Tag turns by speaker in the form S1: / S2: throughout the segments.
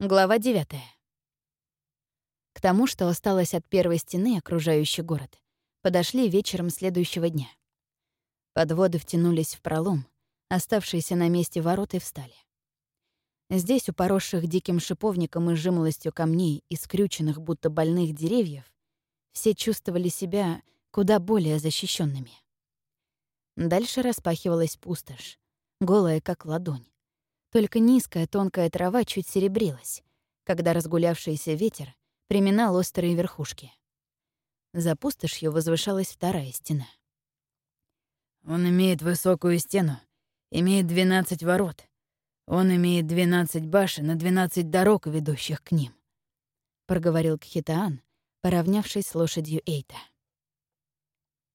S1: Глава 9. К тому, что осталось от первой стены, окружающий город, подошли вечером следующего дня. Подводы втянулись в пролом, оставшиеся на месте ворота и встали. Здесь, у поросших диким шиповником и жимолостью камней и скрюченных, будто больных деревьев, все чувствовали себя куда более защищенными. Дальше распахивалась пустошь, голая, как ладонь. Только низкая тонкая трава чуть серебрилась, когда разгулявшийся ветер приминал острые верхушки. За пустошью возвышалась вторая стена.
S2: «Он имеет высокую стену, имеет двенадцать ворот. Он имеет двенадцать башен и двенадцать дорог, ведущих к ним», — проговорил Кхитаан, поравнявшись с лошадью Эйта.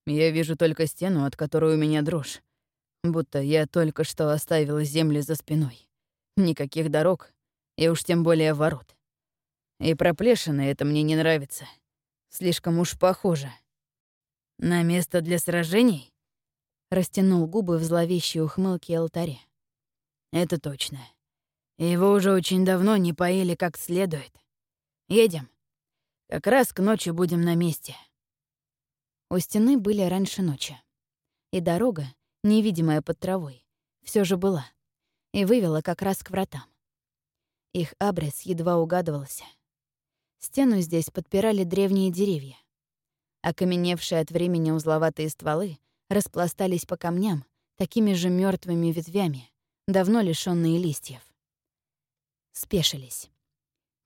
S3: «Я вижу только стену, от которой у меня дрожь, будто я только что оставил землю за спиной. Никаких дорог, и уж тем более ворот. И проплешины это мне не нравится. Слишком уж похоже.
S2: На место для сражений?
S1: Растянул губы в зловещей ухмылке алтаре.
S2: Это точно. Его уже очень давно не поели как следует. Едем. Как раз к ночи будем на месте.
S1: У стены были раньше ночи. И дорога, невидимая под травой, все же была и вывела как раз к вратам. Их абрис едва угадывался. Стену здесь подпирали древние деревья. Окаменевшие от времени узловатые стволы распластались по камням такими же мертвыми ветвями, давно лишенные листьев. Спешились.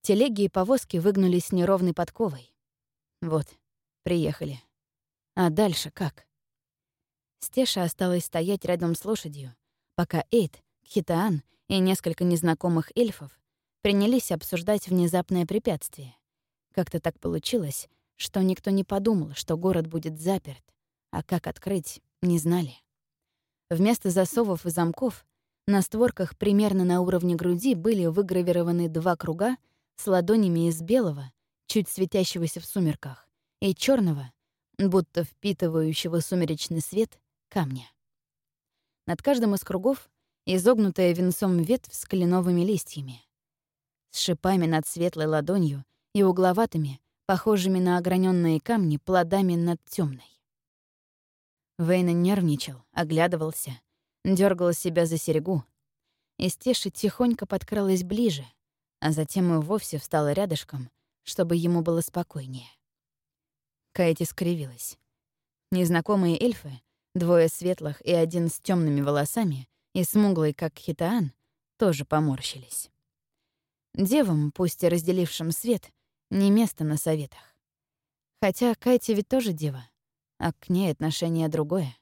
S1: Телеги и повозки выгнулись неровной подковой. Вот, приехали. А дальше как? Стеша осталась стоять рядом с лошадью, пока Эйд Хитаан и несколько незнакомых эльфов принялись обсуждать внезапное препятствие. Как-то так получилось, что никто не подумал, что город будет заперт, а как открыть, не знали. Вместо засовов и замков на створках примерно на уровне груди были выгравированы два круга с ладонями из белого, чуть светящегося в сумерках, и черного, будто впитывающего сумеречный свет, камня. Над каждым из кругов изогнутая венцом ветвь с кленовыми листьями. С шипами над светлой ладонью и угловатыми, похожими на ограненные камни, плодами над темной. Вейна нервничал, оглядывался, дергал себя за серегу. И Стеша тихонько подкралась ближе, а затем и вовсе встала рядышком, чтобы ему было спокойнее. Кайти скривилась. Незнакомые эльфы, двое светлых и один с темными волосами, и смуглый, как хитаан, тоже поморщились. Девам, пусть и разделившим свет, не место на советах. Хотя Кайти ведь тоже дева, а к ней отношение другое.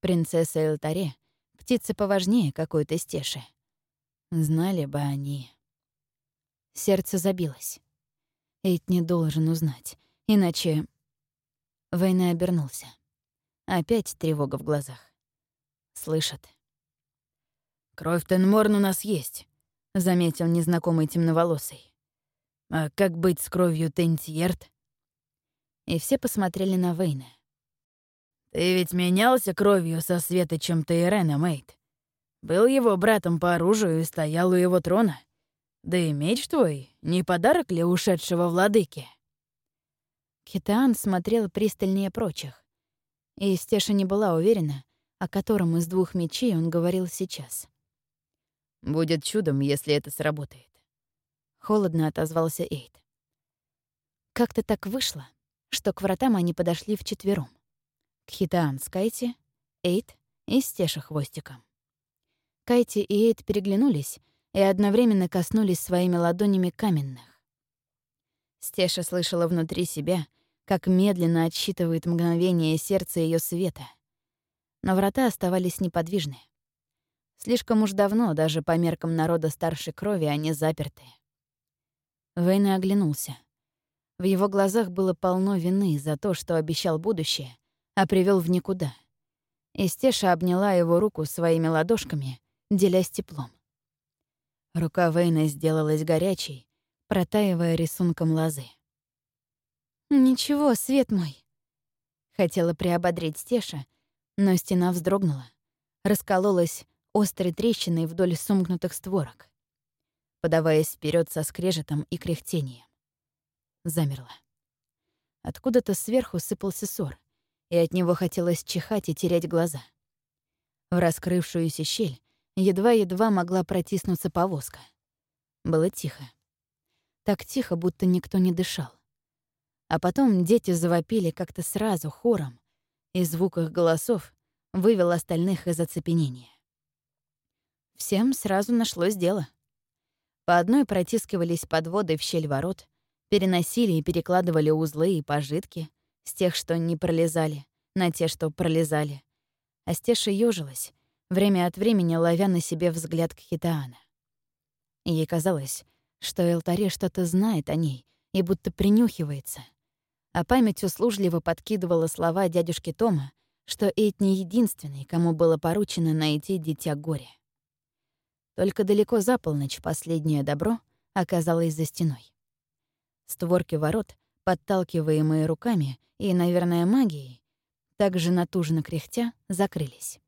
S1: Принцесса Элтаре — птица поважнее какой-то стеши. Знали бы они. Сердце забилось. Эйт не должен узнать, иначе... Война обернулся. Опять тревога в глазах. Слышат.
S2: «Кровь Тенморн у нас есть», — заметил незнакомый темноволосый. «А как быть с кровью Тентьерт?»
S1: И все посмотрели на Вейна.
S2: «Ты ведь менялся кровью со Светочем Тейрена, Мейт. Был его братом по оружию и стоял у его трона. Да и меч твой — не подарок ли ушедшего владыки?»
S1: Китаан смотрел пристальнее прочих. И Стеша не была уверена, о котором из двух мечей он говорил сейчас.
S3: Будет чудом, если это сработает.
S1: Холодно отозвался Эйд. Как-то так вышло, что к вратам они подошли вчетвером. К Хитаан с Кайти, Эйд и Стеша хвостиком. Кайти и Эйд переглянулись и одновременно коснулись своими ладонями каменных. Стеша слышала внутри себя, как медленно отсчитывает мгновение сердца ее света. Но врата оставались неподвижны. Слишком уж давно, даже по меркам народа старшей крови, они заперты. Вейна оглянулся. В его глазах было полно вины за то, что обещал будущее, а привел в никуда. И Стеша обняла его руку своими ладошками, делясь теплом. Рука Вейна сделалась горячей, протаивая рисунком лозы. «Ничего, свет мой!» Хотела приободрить Стеша, но стена вздрогнула, раскололась острой трещиной вдоль сомкнутых створок. подаваясь вперед со скрежетом и кряхтением. Замерла. Откуда-то сверху сыпался ссор, и от него хотелось чихать и терять глаза. В раскрывшуюся щель едва-едва могла протиснуться повозка. Было тихо. Так тихо, будто никто не дышал. А потом дети завопили как-то сразу, хором, и звук их голосов вывел остальных из оцепенения. Всем сразу нашлось дело. По одной протискивались подводы в щель ворот, переносили и перекладывали узлы и пожитки с тех, что не пролезали, на те, что пролезали. А Стеша ёжилась, время от времени ловя на себе взгляд Кхитаана. Ей казалось, что Элтаре что-то знает о ней и будто принюхивается. А память услужливо подкидывала слова дядюшки Тома, что Эйт не единственный, кому было поручено найти дитя горя. Только далеко за полночь последнее добро оказалось за стеной. Створки ворот, подталкиваемые руками и, наверное, магией, также натужно кряхтя, закрылись.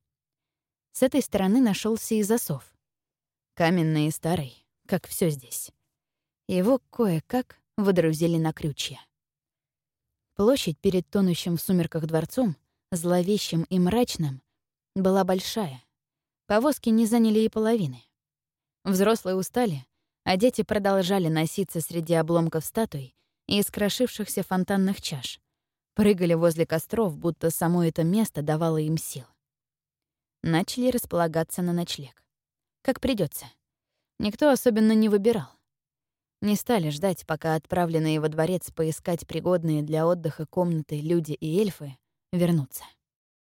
S1: С этой стороны нашелся и засов. Каменный и старый, как все здесь. Его кое-как выдрузили на крючья. Площадь перед тонущим в сумерках дворцом, зловещим и мрачным, была большая. Повозки не заняли и половины. Взрослые устали, а дети продолжали носиться среди обломков статуй и искрошившихся фонтанных чаш. Прыгали возле костров, будто само это место давало им сил. Начали располагаться на ночлег. Как придется. Никто особенно не выбирал. Не стали ждать, пока отправленные во дворец поискать пригодные для отдыха комнаты люди и эльфы вернутся.